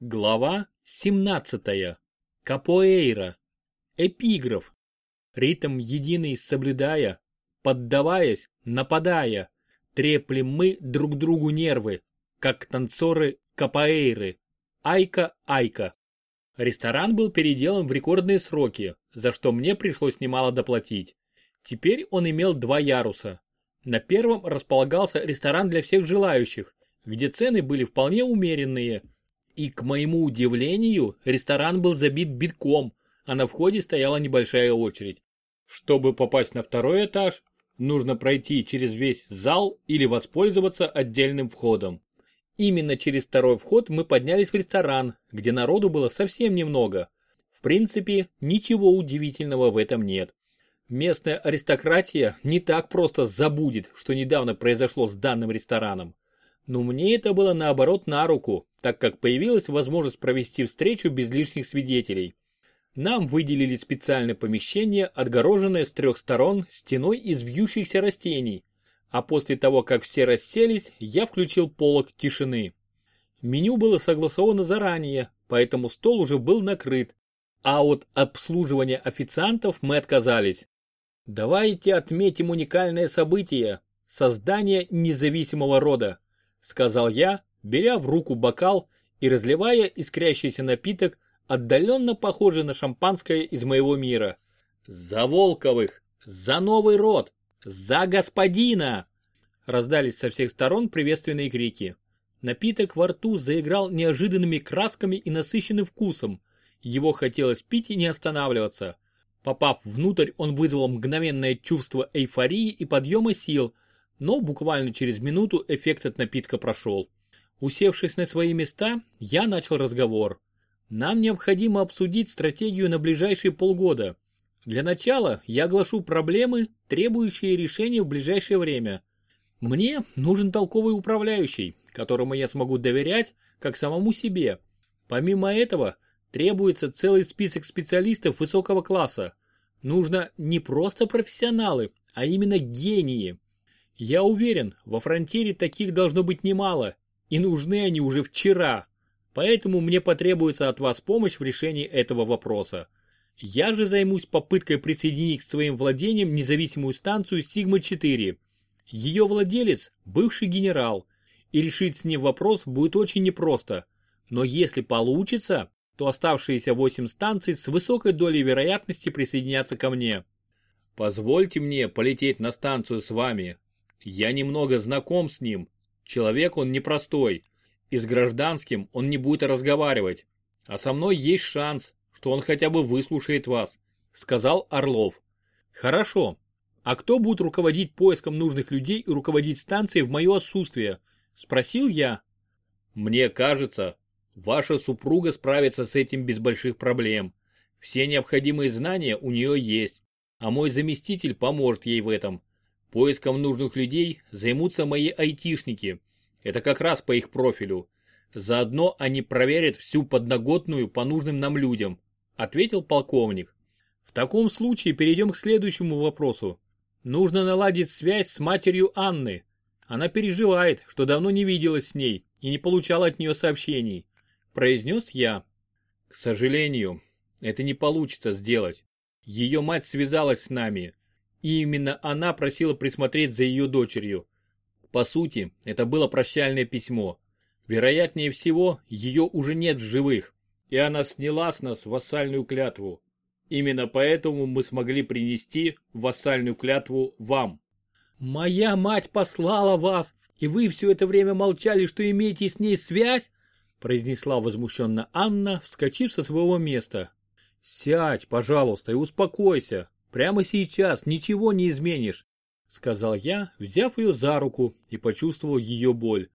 Глава 17. Капоэйра. Эпиграф. Ритм единый соблюдая, поддаваясь, нападая, треплем мы друг другу нервы, как танцоры капоэйры. Айка-айка. Ресторан был переделан в рекордные сроки, за что мне пришлось немало доплатить. Теперь он имел два яруса. На первом располагался ресторан для всех желающих, где цены были вполне умеренные – и, к моему удивлению, ресторан был забит битком, а на входе стояла небольшая очередь. Чтобы попасть на второй этаж, нужно пройти через весь зал или воспользоваться отдельным входом. Именно через второй вход мы поднялись в ресторан, где народу было совсем немного. В принципе, ничего удивительного в этом нет. Местная аристократия не так просто забудет, что недавно произошло с данным рестораном. Но мне это было наоборот на руку, так как появилась возможность провести встречу без лишних свидетелей. Нам выделили специальное помещение, отгороженное с трех сторон стеной из вьющихся растений, а после того, как все расселись, я включил полог тишины. Меню было согласовано заранее, поэтому стол уже был накрыт, а от обслуживания официантов мы отказались. Давайте отметим уникальное событие – создание независимого рода сказал я, беря в руку бокал и разливая искрящийся напиток, отдаленно похожий на шампанское из моего мира. «За Волковых! За новый род! За господина!» Раздались со всех сторон приветственные крики. Напиток во рту заиграл неожиданными красками и насыщенным вкусом. Его хотелось пить и не останавливаться. Попав внутрь, он вызвал мгновенное чувство эйфории и подъема сил – но буквально через минуту эффект от напитка прошел. Усевшись на свои места, я начал разговор. Нам необходимо обсудить стратегию на ближайшие полгода. Для начала я оглашу проблемы, требующие решения в ближайшее время. Мне нужен толковый управляющий, которому я смогу доверять, как самому себе. Помимо этого, требуется целый список специалистов высокого класса. Нужно не просто профессионалы, а именно гении. Я уверен, во фронтире таких должно быть немало, и нужны они уже вчера. Поэтому мне потребуется от вас помощь в решении этого вопроса. Я же займусь попыткой присоединить к своим владениям независимую станцию Сигма-4. Ее владелец – бывший генерал, и решить с ним вопрос будет очень непросто. Но если получится, то оставшиеся 8 станций с высокой долей вероятности присоединятся ко мне. Позвольте мне полететь на станцию с вами, я немного знаком с ним. Человек он непростой. И с гражданским он не будет разговаривать. А со мной есть шанс, что он хотя бы выслушает вас, сказал Орлов. Хорошо. А кто будет руководить поиском нужных людей и руководить станцией в мое отсутствие? Спросил я. Мне кажется, ваша супруга справится с этим без больших проблем. Все необходимые знания у нее есть, а мой заместитель поможет ей в этом. Поиском нужных людей займутся мои айтишники. Это как раз по их профилю. Заодно они проверят всю подноготную по нужным нам людям, ответил полковник. В таком случае перейдем к следующему вопросу. Нужно наладить связь с матерью Анны. Она переживает, что давно не виделась с ней и не получала от нее сообщений, произнес я. К сожалению, это не получится сделать. Ее мать связалась с нами, и именно она просила присмотреть за ее дочерью. По сути, это было прощальное письмо. Вероятнее всего, ее уже нет в живых, и она сняла с нас вассальную клятву. Именно поэтому мы смогли принести вассальную клятву вам. «Моя мать послала вас, и вы все это время молчали, что имеете с ней связь?» произнесла возмущенно Анна, вскочив со своего места. «Сядь, пожалуйста, и успокойся», Прямо сейчас ничего не изменишь, сказал я, взяв ее за руку и почувствовал ее боль.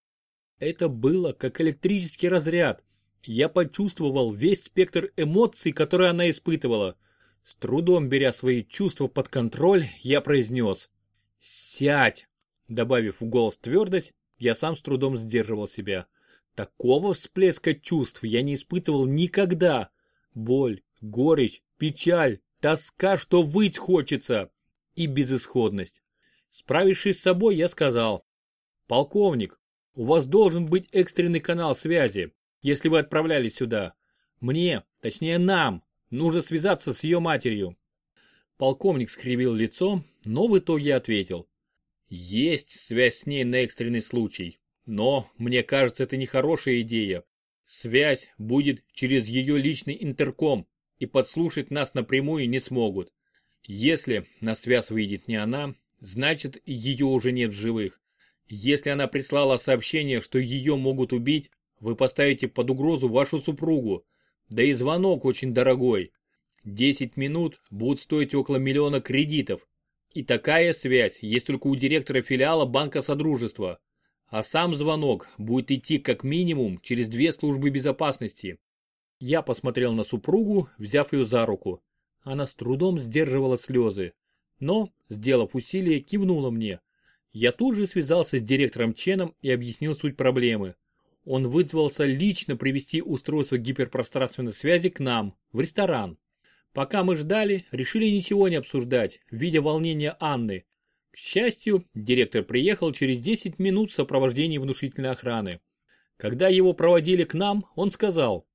Это было как электрический разряд. Я почувствовал весь спектр эмоций, которые она испытывала. С трудом беря свои чувства под контроль, я произнес «Сядь!» Добавив в голос твердость, я сам с трудом сдерживал себя. Такого всплеска чувств я не испытывал никогда. Боль, горечь, печаль, тоска, что выть хочется, и безысходность. Справившись с собой, я сказал, «Полковник, у вас должен быть экстренный канал связи. если вы отправлялись сюда. Мне, точнее нам, нужно связаться с ее матерью. Полковник скривил лицо, но в итоге ответил. Есть связь с ней на экстренный случай, но, мне кажется, это нехорошая идея. Связь будет через ее личный интерком, и подслушать нас напрямую не смогут. Если на связь выйдет не она, значит ее уже нет в живых. Если она прислала сообщение, что ее могут убить, вы поставите под угрозу вашу супругу. Да и звонок очень дорогой. 10 минут будут стоить около миллиона кредитов. И такая связь есть только у директора филиала Банка Содружества. А сам звонок будет идти как минимум через две службы безопасности. Я посмотрел на супругу, взяв ее за руку. Она с трудом сдерживала слезы. Но, сделав усилие, кивнула мне. Я тут же связался с директором Ченом и объяснил суть проблемы. Он вызвался лично привести устройство гиперпространственной связи к нам, в ресторан. Пока мы ждали, решили ничего не обсуждать, видя волнение Анны. К счастью, директор приехал через 10 минут в сопровождении внушительной охраны. Когда его проводили к нам, он сказал,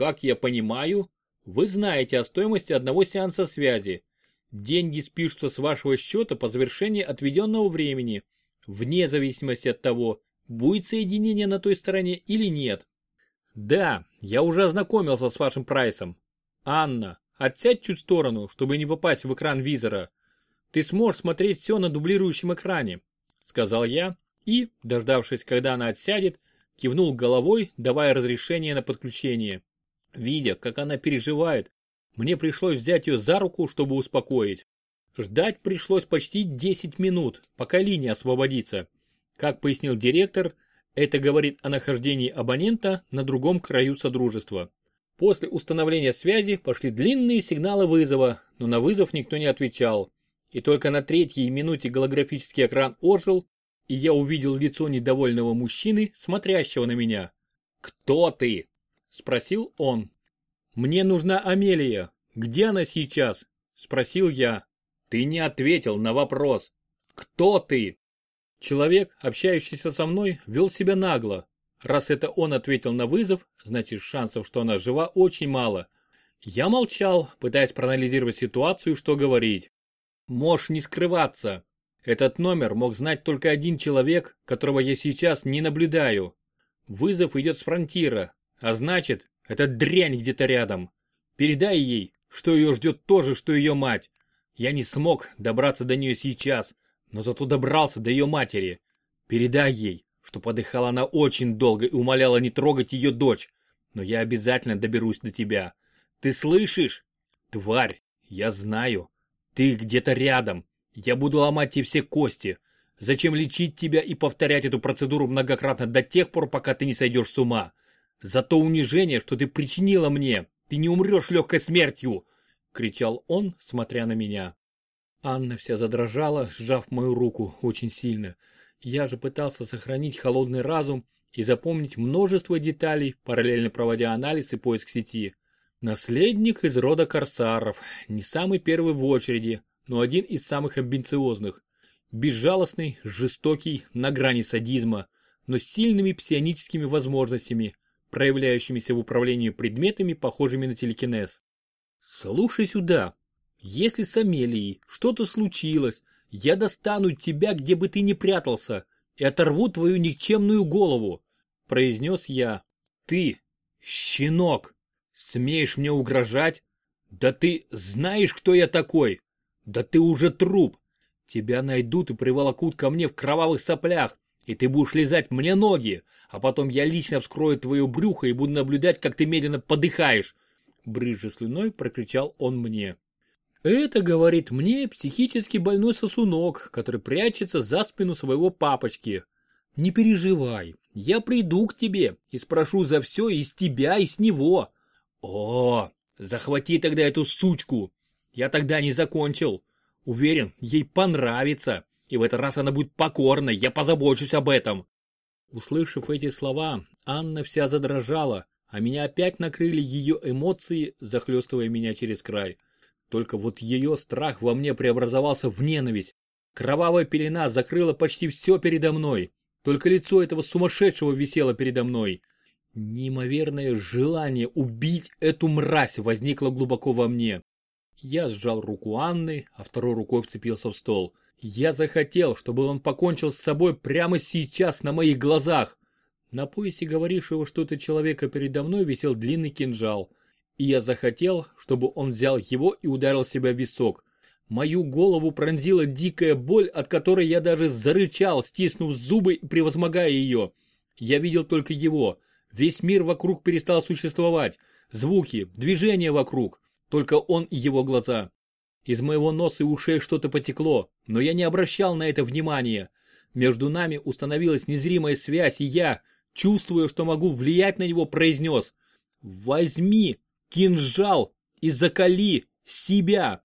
«Как я понимаю, вы знаете о стоимости одного сеанса связи. Деньги спишутся с вашего счета по завершении отведенного времени, вне зависимости от того, будет соединение на той стороне или нет. Да, я уже ознакомился с вашим прайсом. Анна, отсядь чуть в сторону, чтобы не попасть в экран визора. Ты сможешь смотреть все на дублирующем экране, сказал я и, дождавшись, когда она отсядет, кивнул головой, давая разрешение на подключение. Видя, как она переживает, мне пришлось взять ее за руку, чтобы успокоить. Ждать пришлось почти 10 минут, пока линия освободится. Как пояснил директор, это говорит о нахождении абонента на другом краю Содружества. После установления связи пошли длинные сигналы вызова, но на вызов никто не отвечал. И только на третьей минуте голографический экран ожил, и я увидел лицо недовольного мужчины, смотрящего на меня. «Кто ты?» – спросил он. «Мне нужна Амелия. Где она сейчас?» – спросил я. «Ты не ответил на вопрос. Кто ты?» Человек, общающийся со мной, вел себя нагло. Раз это он ответил на вызов, значит шансов, что она жива, очень мало. Я молчал, пытаясь проанализировать ситуацию, что говорить. Можешь не скрываться. Этот номер мог знать только один человек, которого я сейчас не наблюдаю. Вызов идет с фронтира, а значит, эта дрянь где-то рядом. Передай ей, что ее ждет то же, что ее мать. Я не смог добраться до нее сейчас, но зато добрался до ее матери. Передай ей, что подыхала она очень долго и умоляла не трогать ее дочь. Но я обязательно доберусь до тебя. Ты слышишь? Тварь, я знаю. Ты где-то рядом. Я буду ломать тебе все кости. Зачем лечить тебя и повторять эту процедуру многократно до тех пор, пока ты не сойдешь с ума? За то унижение, что ты причинила мне, ты не умрешь легкой смертью!» — кричал он, смотря на меня. Анна вся задрожала, сжав мою руку очень сильно. Я же пытался сохранить холодный разум и запомнить множество деталей, параллельно проводя анализ и поиск сети. Наследник из рода корсаров, не самый первый в очереди, но один из самых амбициозных. Безжалостный, жестокий, на грани садизма, но с сильными псионическими возможностями, проявляющимися в управлении предметами, похожими на телекинез. Слушай сюда. Если с Амелией что-то случилось, я достану тебя, где бы ты ни прятался, и оторву твою никчемную голову, произнес я. Ты, щенок, смеешь мне угрожать? Да ты знаешь, кто я такой? Да ты уже труп. Тебя найдут и приволокут ко мне в кровавых соплях, и ты будешь лизать мне ноги, а потом я лично вскрою твое брюхо и буду наблюдать, как ты медленно подыхаешь. Брызжа слюной, прокричал он мне. Это говорит мне психически больной сосунок, который прячется за спину своего папочки. Не переживай, я приду к тебе и спрошу за все из тебя, и с него. О, захвати тогда эту сучку. Я тогда не закончил. Уверен, ей понравится. И в этот раз она будет покорной, я позабочусь об этом. Услышав эти слова, Анна вся задрожала, а меня опять накрыли ее эмоции, захлестывая меня через край. Только вот ее страх во мне преобразовался в ненависть. Кровавая пелена закрыла почти все передо мной. Только лицо этого сумасшедшего висело передо мной. Неимоверное желание убить эту мразь возникло глубоко во мне. Я сжал руку Анны, а второй рукой вцепился в стол. Я захотел, чтобы он покончил с собой прямо сейчас на моих глазах. На поясе говорившего что-то человека передо мной висел длинный кинжал. И я захотел, чтобы он взял его и ударил себя в висок. Мою голову пронзила дикая боль, от которой я даже зарычал, стиснув зубы и превозмогая ее. Я видел только его. Весь мир вокруг перестал существовать. Звуки, движения вокруг. Только он и его глаза. Из моего носа и ушей что-то потекло, но я не обращал на это внимания. Между нами установилась незримая связь, и я, чувствуя, что могу влиять на него, произнес «Возьми кинжал и закали себя!»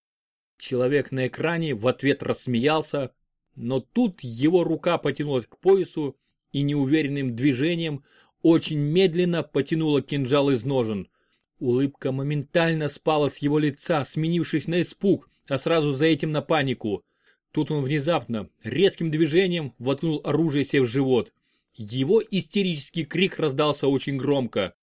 Человек на экране в ответ рассмеялся, но тут его рука потянулась к поясу и неуверенным движением очень медленно потянула кинжал из ножен. Улыбка моментально спала с его лица, сменившись на испуг, а сразу за этим на панику. Тут он внезапно, резким движением, воткнул оружие себе в живот. Его истерический крик раздался очень громко.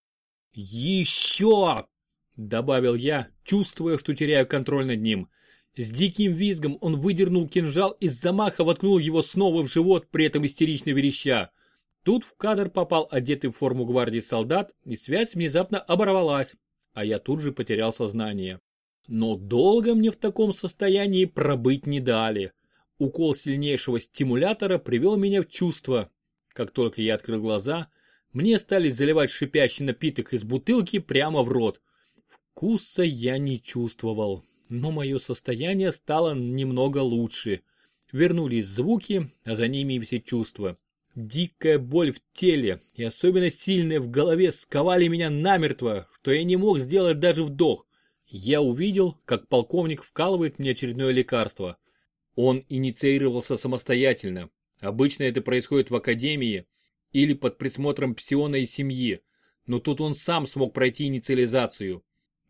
«Еще!» – добавил я, чувствуя, что теряю контроль над ним. С диким визгом он выдернул кинжал и с замаха воткнул его снова в живот, при этом истерично вереща. Тут в кадр попал одетый в форму гвардии солдат, и связь внезапно оборвалась, а я тут же потерял сознание. Но долго мне в таком состоянии пробыть не дали. Укол сильнейшего стимулятора привел меня в чувство. Как только я открыл глаза, мне стали заливать шипящий напиток из бутылки прямо в рот. Вкуса я не чувствовал, но мое состояние стало немного лучше. Вернулись звуки, а за ними и все чувства. Дикая боль в теле и особенно сильная в голове сковали меня намертво, что я не мог сделать даже вдох. Я увидел, как полковник вкалывает мне очередное лекарство. Он инициировался самостоятельно. Обычно это происходит в академии или под присмотром псиона и семьи, но тут он сам смог пройти инициализацию.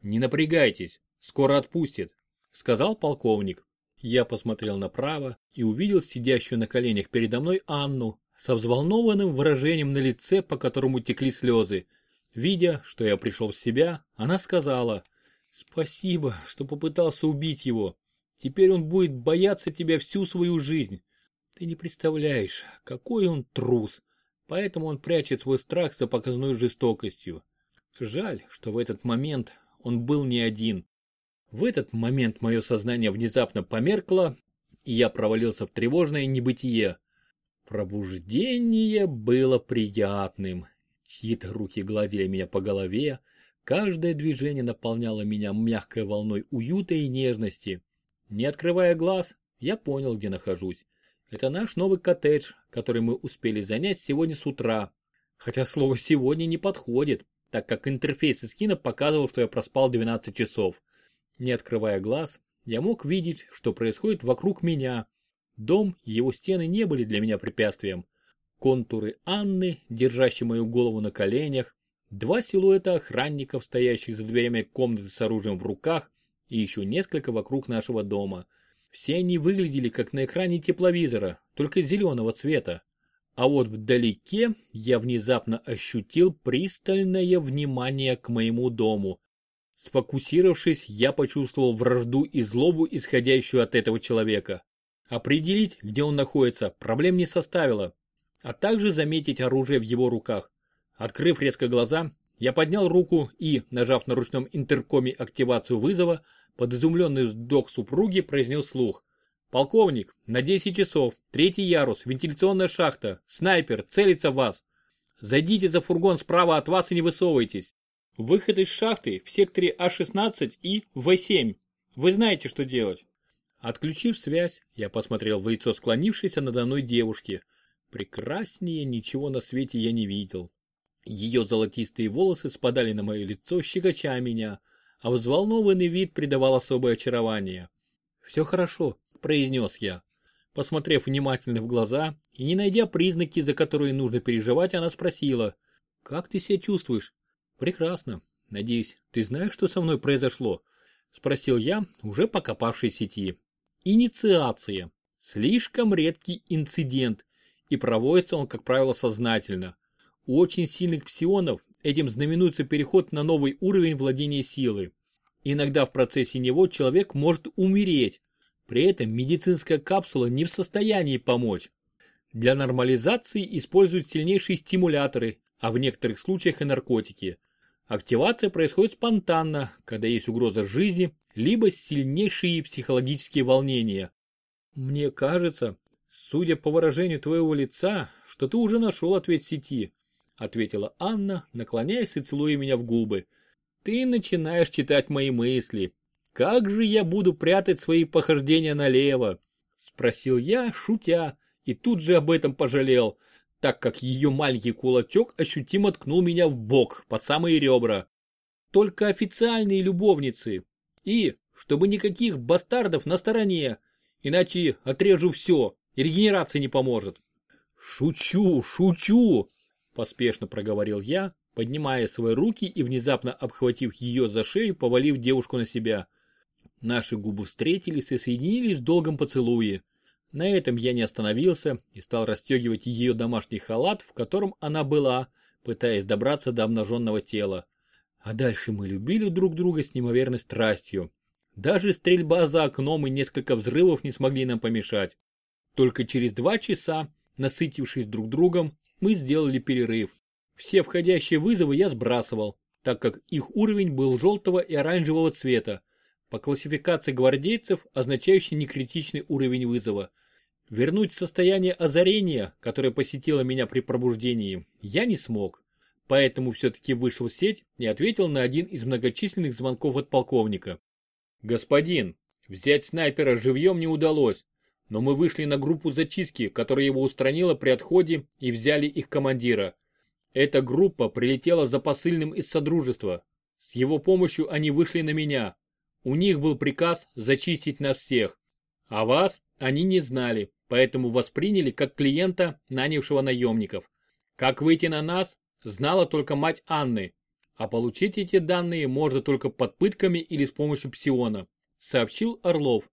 «Не напрягайтесь, скоро отпустит», — сказал полковник. Я посмотрел направо и увидел сидящую на коленях передо мной Анну, со взволнованным выражением на лице, по которому текли слезы. Видя, что я пришел в себя, она сказала, «Спасибо, что попытался убить его. Теперь он будет бояться тебя всю свою жизнь. Ты не представляешь, какой он трус, поэтому он прячет свой страх за показной жестокостью. Жаль, что в этот момент он был не один. В этот момент мое сознание внезапно померкло, и я провалился в тревожное небытие. Пробуждение было приятным. Чьи-то руки гладили меня по голове, каждое движение наполняло меня мягкой волной уюта и нежности. Не открывая глаз, я понял, где нахожусь. Это наш новый коттедж, который мы успели занять сегодня с утра. Хотя слово «сегодня» не подходит, так как интерфейс скина показывал, что я проспал 12 часов. Не открывая глаз, я мог видеть, что происходит вокруг меня, Дом его стены не были для меня препятствием. Контуры Анны, держащей мою голову на коленях, два силуэта охранников, стоящих за дверями комнаты с оружием в руках, и еще несколько вокруг нашего дома. Все они выглядели как на экране тепловизора, только зеленого цвета. А вот вдалеке я внезапно ощутил пристальное внимание к моему дому. Сфокусировавшись, я почувствовал вражду и злобу, исходящую от этого человека. Определить, где он находится, проблем не составило, а также заметить оружие в его руках. Открыв резко глаза, я поднял руку и, нажав на ручном интеркоме активацию вызова, под изумленный вздох супруги произнес слух. «Полковник, на 10 часов, третий ярус, вентиляционная шахта, снайпер, целится в вас. Зайдите за фургон справа от вас и не высовывайтесь. Выход из шахты в секторе А16 и В7. Вы знаете, что делать». Отключив связь, я посмотрел в лицо склонившейся надо мной девушки. Прекраснее ничего на свете я не видел. Ее золотистые волосы спадали на мое лицо, щекоча меня, а взволнованный вид придавал особое очарование. «Все хорошо», – произнес я. Посмотрев внимательно в глаза и не найдя признаки, за которые нужно переживать, она спросила. «Как ты себя чувствуешь?» «Прекрасно. Надеюсь, ты знаешь, что со мной произошло?» Спросил я, уже покопавший сети. Инициация. Слишком редкий инцидент, и проводится он, как правило, сознательно. У очень сильных псионов этим знаменуется переход на новый уровень владения силы. Иногда в процессе него человек может умереть, при этом медицинская капсула не в состоянии помочь. Для нормализации используют сильнейшие стимуляторы, а в некоторых случаях и наркотики. Активация происходит спонтанно, когда есть угроза жизни, либо сильнейшие психологические волнения. Мне кажется, судя по выражению твоего лица, что ты уже нашел ответ сети, ответила Анна, наклоняясь и целуя меня в губы. Ты начинаешь читать мои мысли. Как же я буду прятать свои похождения налево? Спросил я, шутя, и тут же об этом пожалел, так как ее маленький кулачок ощутимо ткнул меня в бок, под самые ребра. Только официальные любовницы. И, чтобы никаких бастардов на стороне, иначе отрежу все, и регенерация не поможет. Шучу, шучу, поспешно проговорил я, поднимая свои руки и внезапно обхватив ее за шею, повалив девушку на себя. Наши губы встретились и соединились в долгом поцелуе. На этом я не остановился и стал расстегивать ее домашний халат, в котором она была, пытаясь добраться до обнаженного тела. А дальше мы любили друг друга с неимоверной страстью. Даже стрельба за окном и несколько взрывов не смогли нам помешать. Только через два часа, насытившись друг другом, мы сделали перерыв. Все входящие вызовы я сбрасывал, так как их уровень был желтого и оранжевого цвета, по классификации гвардейцев, означающий некритичный уровень вызова – Вернуть состояние озарения, которое посетило меня при пробуждении, я не смог. Поэтому все-таки вышел в сеть и ответил на один из многочисленных звонков от полковника. «Господин, взять снайпера живьем не удалось, но мы вышли на группу зачистки, которая его устранила при отходе и взяли их командира. Эта группа прилетела за посыльным из Содружества. С его помощью они вышли на меня. У них был приказ зачистить нас всех. А вас они не знали, поэтому восприняли как клиента, нанявшего наемников. Как выйти на нас, знала только мать Анны, а получить эти данные можно только под пытками или с помощью псиона, сообщил Орлов.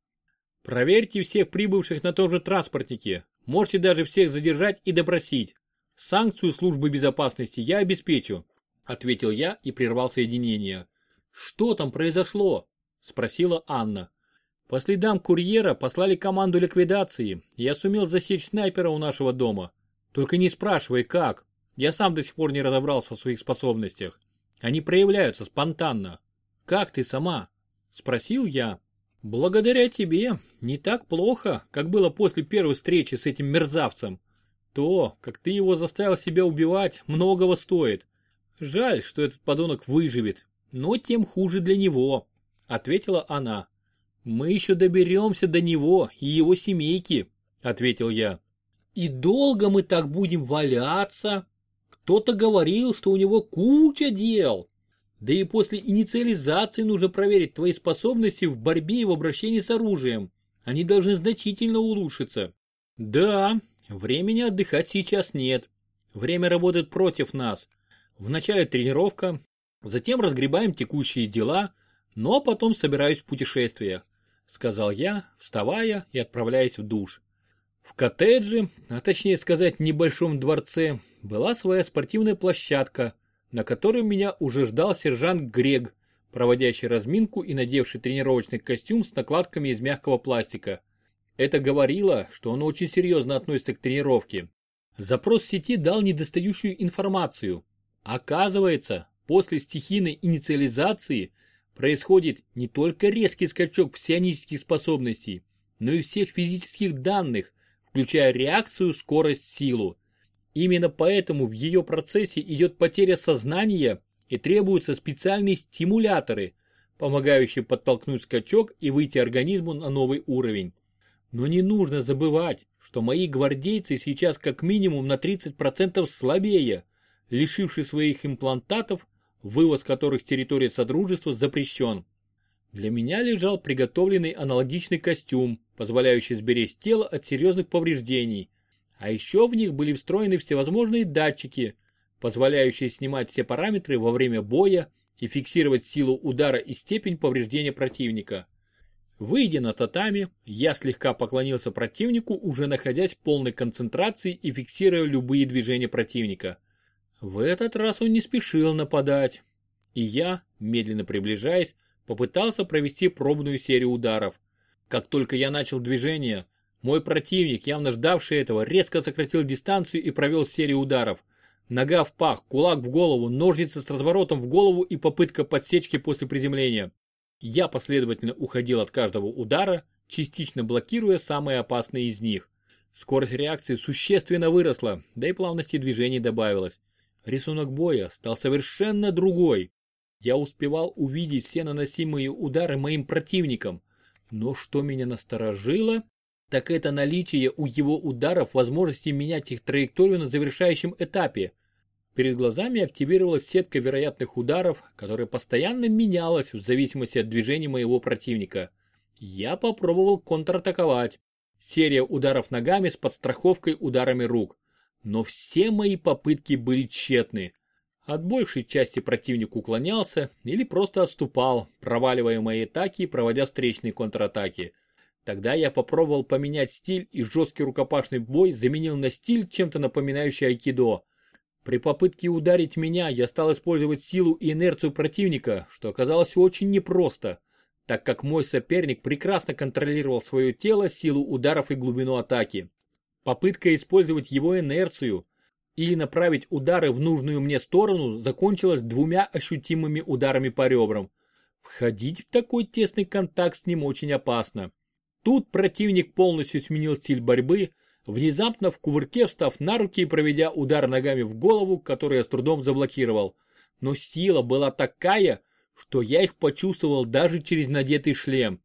Проверьте всех прибывших на том же транспортнике, можете даже всех задержать и допросить. Санкцию службы безопасности я обеспечу, ответил я и прервал соединение. Что там произошло? Спросила Анна. По следам курьера послали команду ликвидации, я сумел засечь снайпера у нашего дома. Только не спрашивай как, я сам до сих пор не разобрался в своих способностях. Они проявляются спонтанно. Как ты сама? Спросил я. Благодаря тебе, не так плохо, как было после первой встречи с этим мерзавцем. То, как ты его заставил себя убивать, многого стоит. Жаль, что этот подонок выживет, но тем хуже для него, ответила она. «Мы еще доберемся до него и его семейки», — ответил я. «И долго мы так будем валяться? Кто-то говорил, что у него куча дел. Да и после инициализации нужно проверить твои способности в борьбе и в обращении с оружием. Они должны значительно улучшиться». «Да, времени отдыхать сейчас нет. Время работает против нас. Вначале тренировка, затем разгребаем текущие дела, но потом собираюсь в путешествие сказал я, вставая и отправляясь в душ. В коттедже, а точнее сказать небольшом дворце, была своя спортивная площадка, на которой меня уже ждал сержант Грег, проводящий разминку и надевший тренировочный костюм с накладками из мягкого пластика. Это говорило, что он очень серьезно относится к тренировке. Запрос сети дал недостающую информацию. Оказывается, после стихийной инициализации происходит не только резкий скачок псионических способностей, но и всех физических данных, включая реакцию, скорость, силу. Именно поэтому в ее процессе идет потеря сознания и требуются специальные стимуляторы, помогающие подтолкнуть скачок и выйти организму на новый уровень. Но не нужно забывать, что мои гвардейцы сейчас как минимум на 30% слабее, лишившись своих имплантатов вывоз которых с территории Содружества запрещен. Для меня лежал приготовленный аналогичный костюм, позволяющий сберечь тело от серьезных повреждений. А еще в них были встроены всевозможные датчики, позволяющие снимать все параметры во время боя и фиксировать силу удара и степень повреждения противника. Выйдя на татами, я слегка поклонился противнику, уже находясь в полной концентрации и фиксируя любые движения противника. В этот раз он не спешил нападать. И я, медленно приближаясь, попытался провести пробную серию ударов. Как только я начал движение, мой противник, явно ждавший этого, резко сократил дистанцию и провел серию ударов. Нога в пах, кулак в голову, ножницы с разворотом в голову и попытка подсечки после приземления. Я последовательно уходил от каждого удара, частично блокируя самые опасные из них. Скорость реакции существенно выросла, да и плавности движений добавилось. Рисунок боя стал совершенно другой. Я успевал увидеть все наносимые удары моим противникам. Но что меня насторожило, так это наличие у его ударов возможности менять их траекторию на завершающем этапе. Перед глазами активировалась сетка вероятных ударов, которая постоянно менялась в зависимости от движения моего противника. Я попробовал контратаковать. Серия ударов ногами с подстраховкой ударами рук. Но все мои попытки были тщетны. От большей части противник уклонялся или просто отступал, проваливая мои атаки и проводя встречные контратаки. Тогда я попробовал поменять стиль и жесткий рукопашный бой заменил на стиль, чем-то напоминающий айкидо. При попытке ударить меня я стал использовать силу и инерцию противника, что оказалось очень непросто, так как мой соперник прекрасно контролировал свое тело, силу ударов и глубину атаки. Попытка использовать его инерцию или направить удары в нужную мне сторону закончилась двумя ощутимыми ударами по ребрам. Входить в такой тесный контакт с ним очень опасно. Тут противник полностью сменил стиль борьбы, внезапно в кувырке встав на руки и проведя удар ногами в голову, который я с трудом заблокировал. Но сила была такая, что я их почувствовал даже через надетый шлем.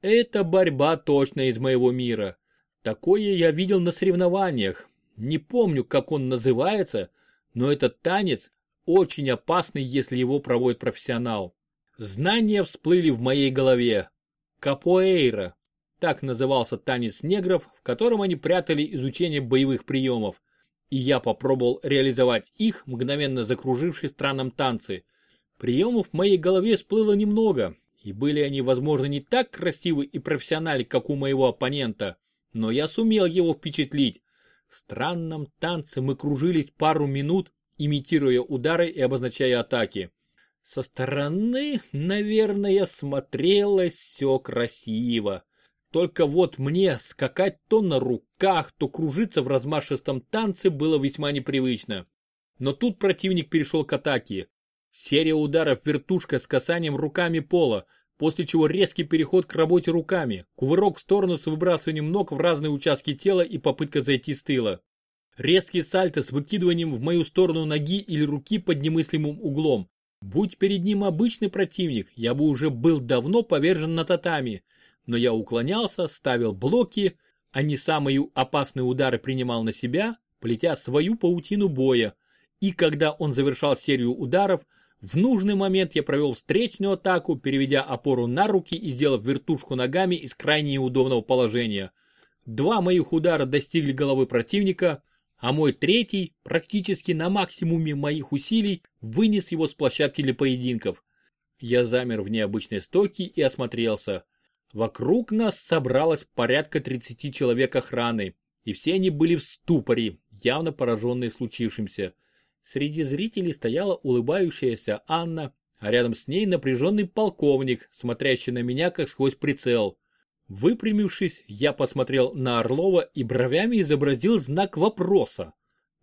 Это борьба точно из моего мира. Такое я видел на соревнованиях. Не помню, как он называется, но этот танец очень опасный, если его проводит профессионал. Знания всплыли в моей голове. Капоэйра. Так назывался танец негров, в котором они прятали изучение боевых приемов. И я попробовал реализовать их, мгновенно закружившись в странном танце. Приемов в моей голове всплыло немного, и были они, возможно, не так красивы и профессиональны, как у моего оппонента, но я сумел его впечатлить. В странном танце мы кружились пару минут, имитируя удары и обозначая атаки. Со стороны, наверное, смотрелось все красиво. Только вот мне скакать то на руках, то кружиться в размашистом танце было весьма непривычно. Но тут противник перешел к атаке. Серия ударов вертушка с касанием руками пола, после чего резкий переход к работе руками, кувырок в сторону с выбрасыванием ног в разные участки тела и попытка зайти с тыла. Резкий сальто с выкидыванием в мою сторону ноги или руки под немыслимым углом. Будь перед ним обычный противник, я бы уже был давно повержен на татами. Но я уклонялся, ставил блоки, а не самые опасные удары принимал на себя, плетя свою паутину боя. И когда он завершал серию ударов, в нужный момент я провел встречную атаку, переведя опору на руки и сделав вертушку ногами из крайне неудобного положения. Два моих удара достигли головы противника, а мой третий, практически на максимуме моих усилий, вынес его с площадки для поединков. Я замер в необычной стойке и осмотрелся. Вокруг нас собралось порядка 30 человек охраны, и все они были в ступоре, явно пораженные случившимся. Среди зрителей стояла улыбающаяся Анна, а рядом с ней напряженный полковник, смотрящий на меня как сквозь прицел. Выпрямившись, я посмотрел на Орлова и бровями изобразил знак вопроса.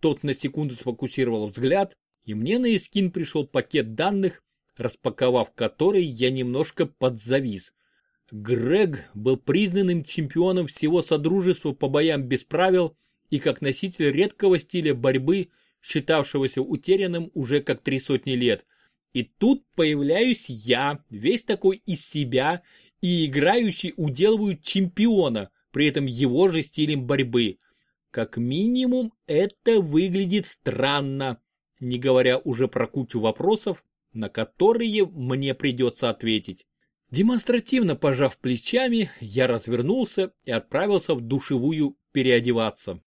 Тот на секунду сфокусировал взгляд, и мне на эскин пришел пакет данных, распаковав который я немножко подзавис. Грег был признанным чемпионом всего Содружества по боям без правил и как носитель редкого стиля борьбы считавшегося утерянным уже как три сотни лет. И тут появляюсь я, весь такой из себя, и играющий уделываю чемпиона, при этом его же стилем борьбы. Как минимум это выглядит странно, не говоря уже про кучу вопросов, на которые мне придется ответить. Демонстративно пожав плечами, я развернулся и отправился в душевую переодеваться.